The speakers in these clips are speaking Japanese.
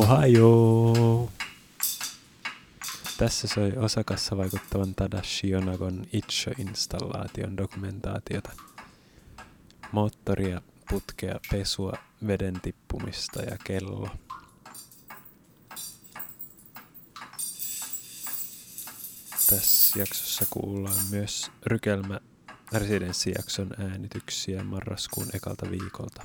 Ohio! Tässä soi osakassa vaikuttavan Tadashi Yonagon Itcho-installaation dokumentaatiota. Moottoria putkea, pesua, veden tippumista ja kello. Tässä jaksossa kuullaan myös rykelmä residenssijakson äänityksiä marraskuun ekalta viikolta.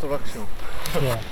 トラクション。yeah.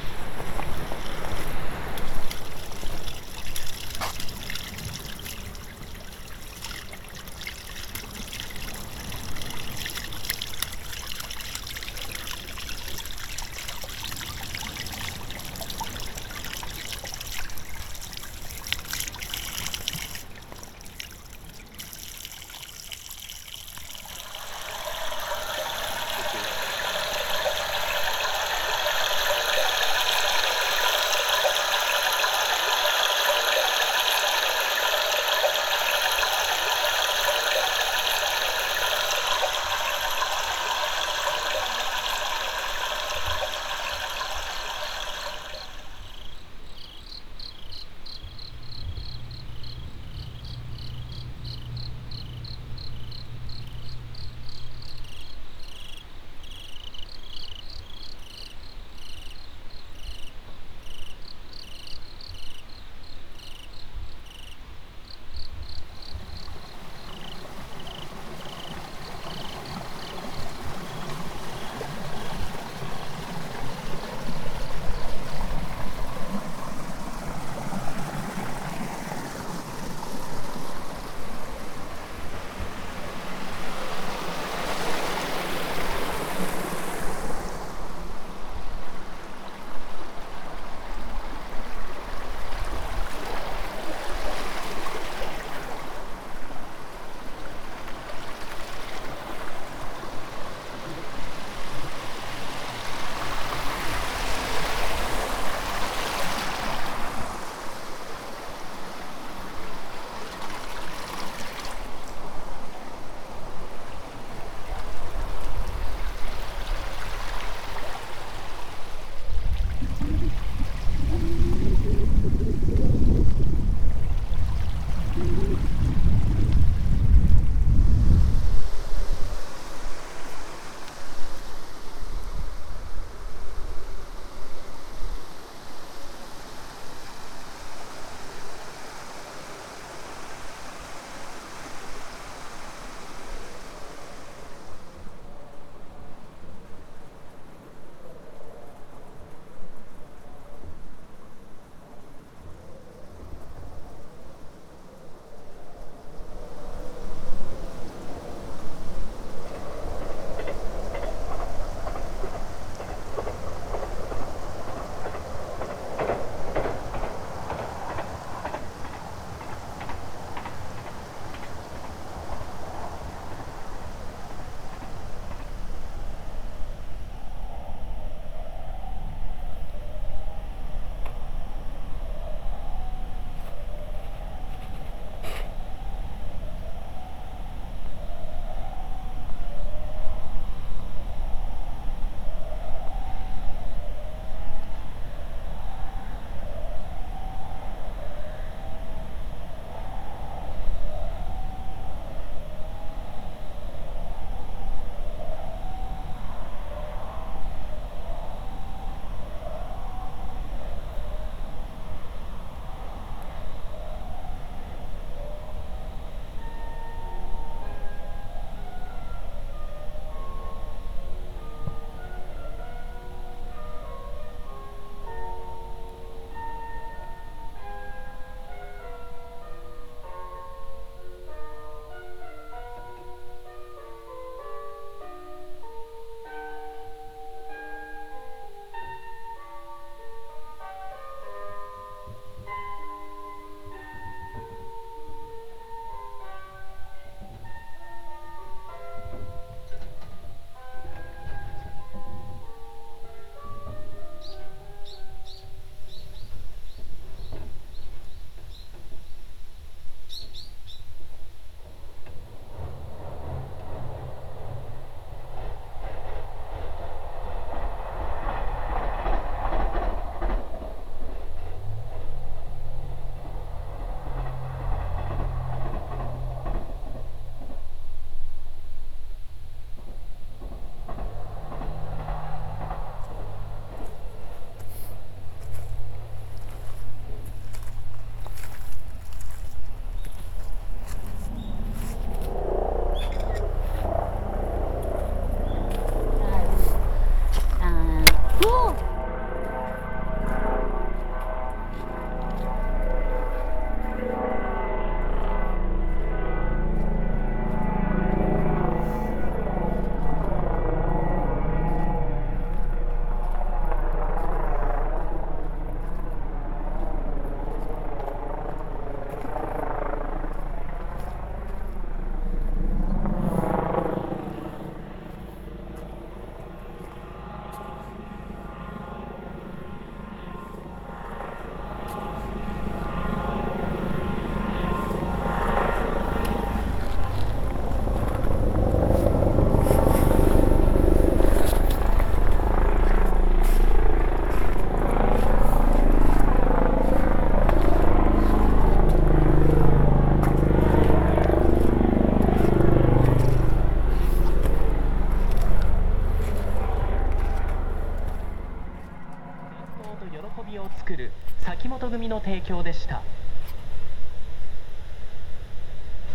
提供でした。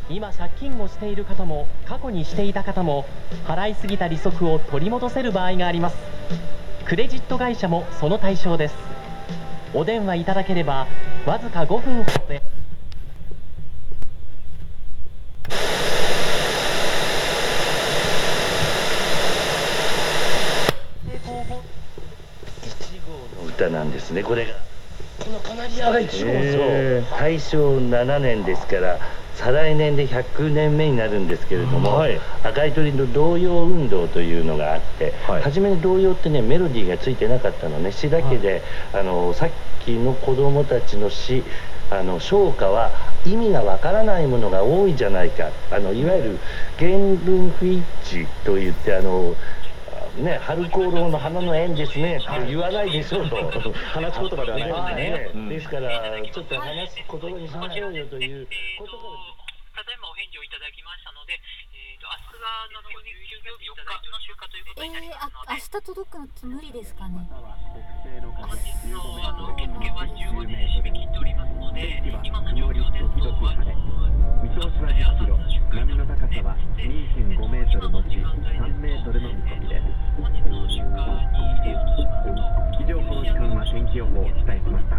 今借金をしている方も過去にしていた方も払いすぎた利息を取り戻せる場合があります。クレジット会社もその対象です。お電話いただければわずか5分ほどで。歌なんですねこれが。アが一号そう。大正7年ですから再来年で100年目になるんですけれども、はい。赤い鳥の童謡運動というのがあって、はい。初めに童謡ってねメロディーがついてなかったのね。詩だけで、あのさっきの子供たちの詩あの唱歌は意味がわからないものが多いじゃないか。あのいわゆる原文不一致といってあのね、春光楼の花の縁ですねって言わないでしょうと。話し言葉ではないですね。うん。ですからちょっと話す言葉にしましょうよということがただいまお返事をいただきましたので、えー、と明日が夏休業日、あ明日届くのって無理ですかね？本日のあの受付は15時で締め切っておりますので、今の状況ですと、あの見通しは10キロ、波の高さは2.5メートルのち3メートルの見込みです。本日の集荷に入れようとしますと、以上この時間は天気予報をお伝えしました。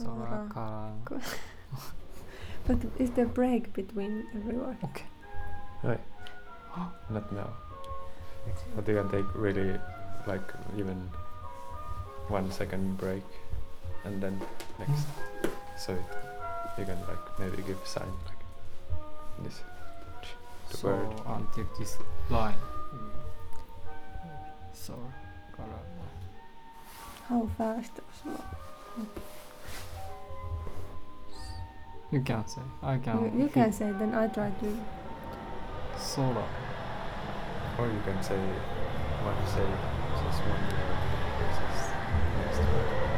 Soraka. but is there break between everyone? Okay. Right. Oh. Not now. But you can take really like even one second break and then next. Mm. So it, you can like maybe give sign like this. The so word. Take this line. So, How fast? So. You can say. I can. You, you can say, then I try to. Sora. Or you can say one say just one word. Just next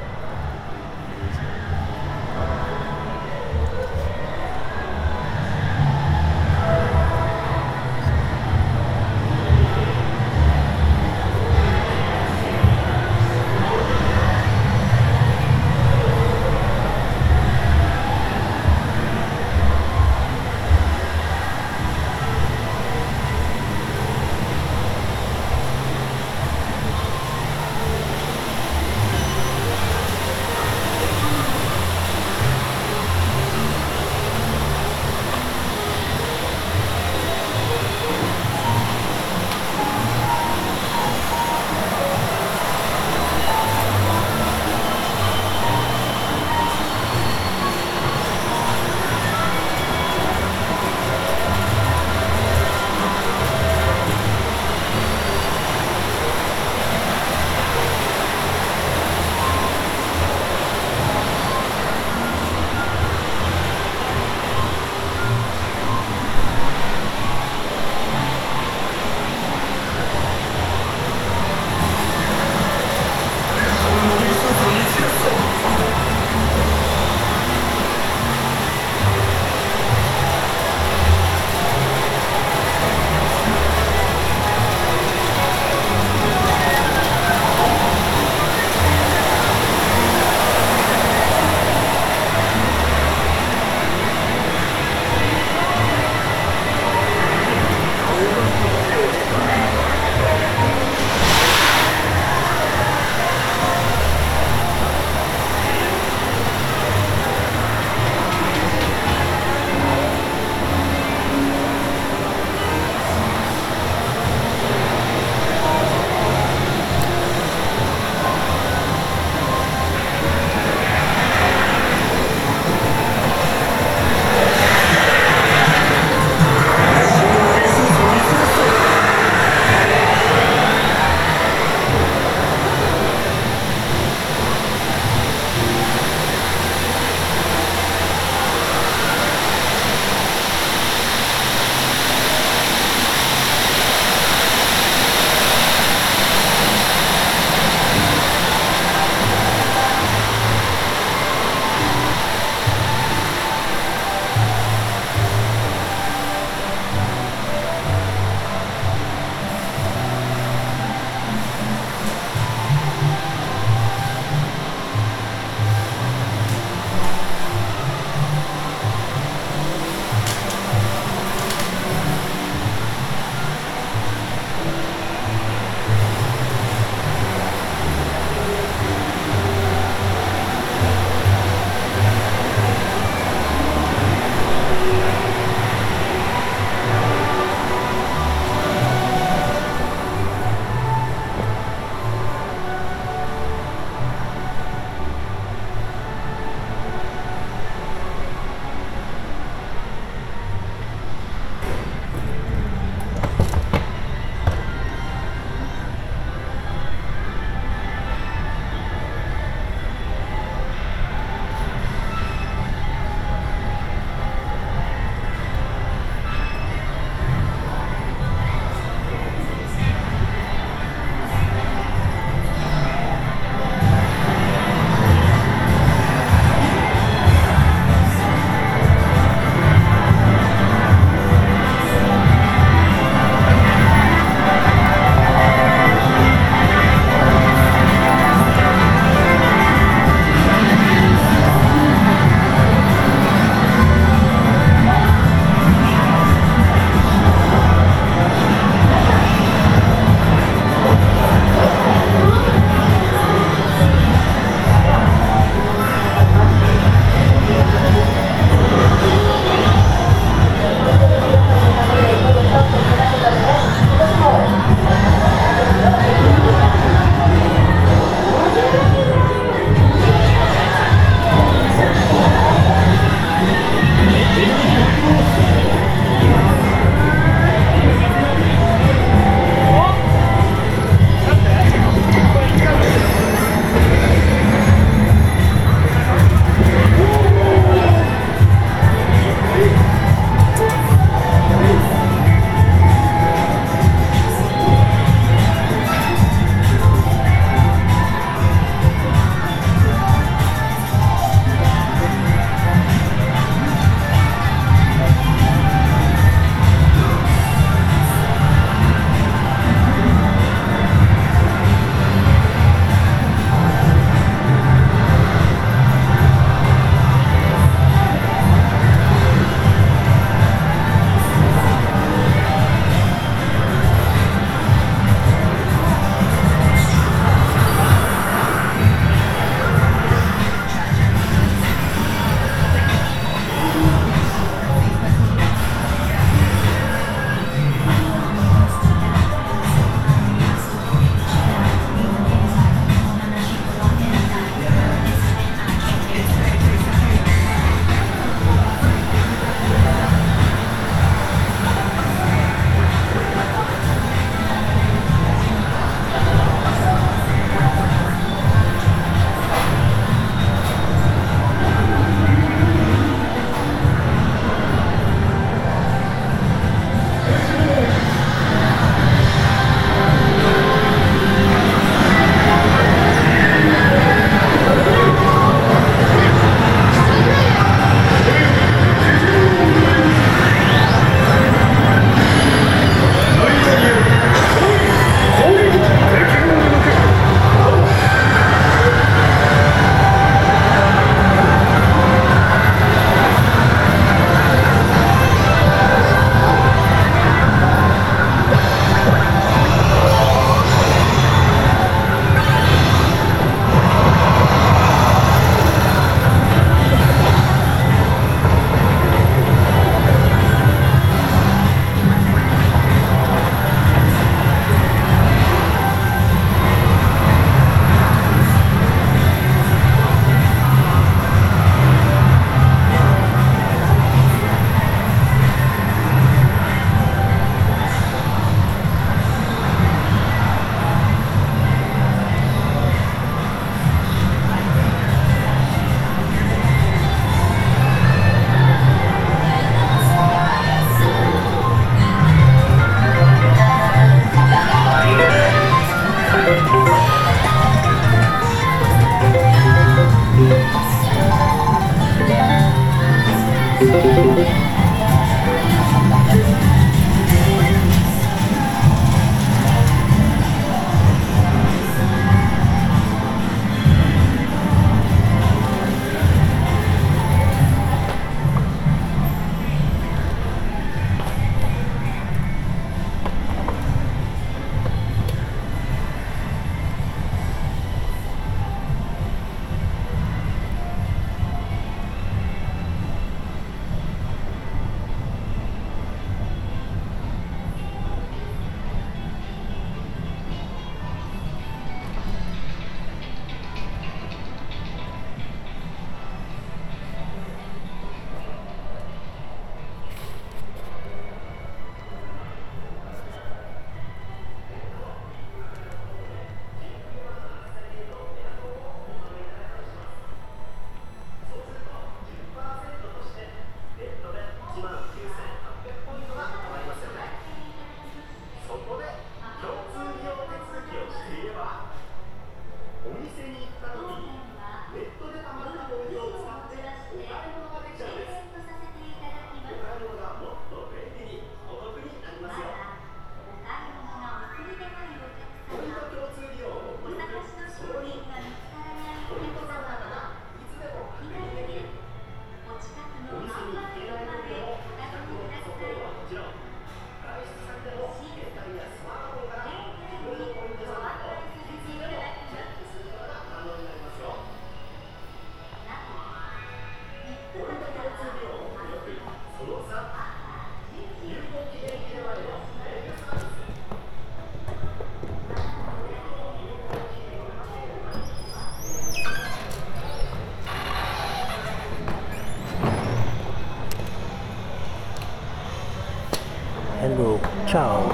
Ciao.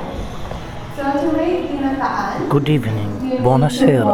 Good evening, buonasera.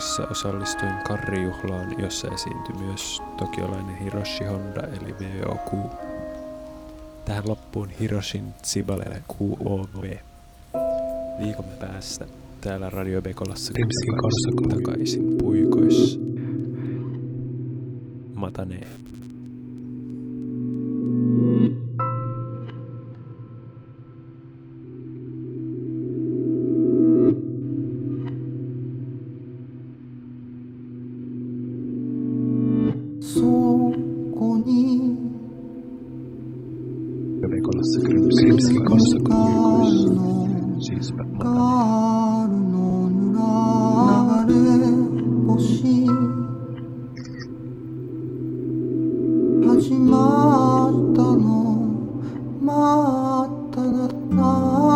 Japanissa osallistuin karrijuhlaan, jossa esiintyi myös tokiolainen Hiroshi Honda eli VOQ. Tähän loppuun Hiroshin Tsibalele QOV. Viikon päästä täällä Radio Bekolassa takaisin puikoissa. Matanee. なったなった